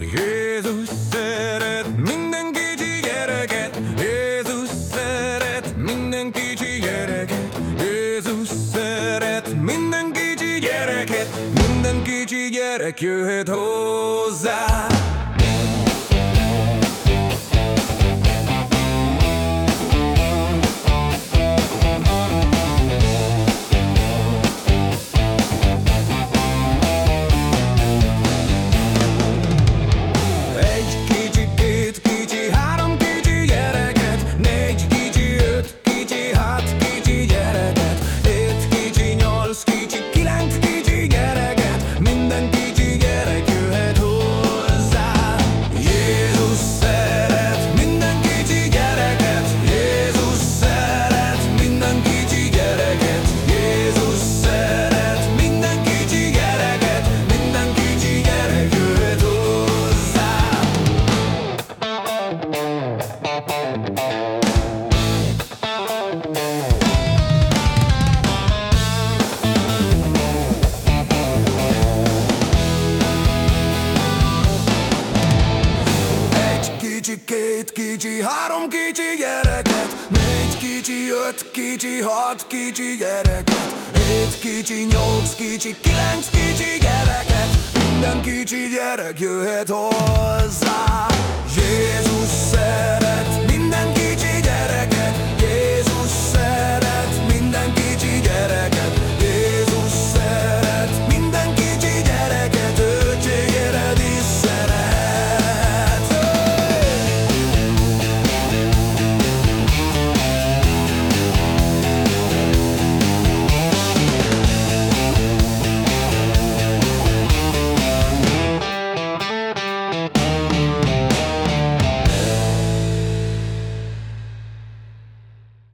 Jézus szeret minden kicsi gyereket, Jézus szeret minden kicsi gyereket, Jézus szeret minden kicsi gyereket, minden kicsi gyerek jöhet hozzá. Két kicsi, három kicsi gyereket Négy kicsi, öt kicsi, hat kicsi gyereket Hét kicsi, nyolc kicsi, kilenc kicsi gyereket. Minden kicsi gyerek jöhet hozzá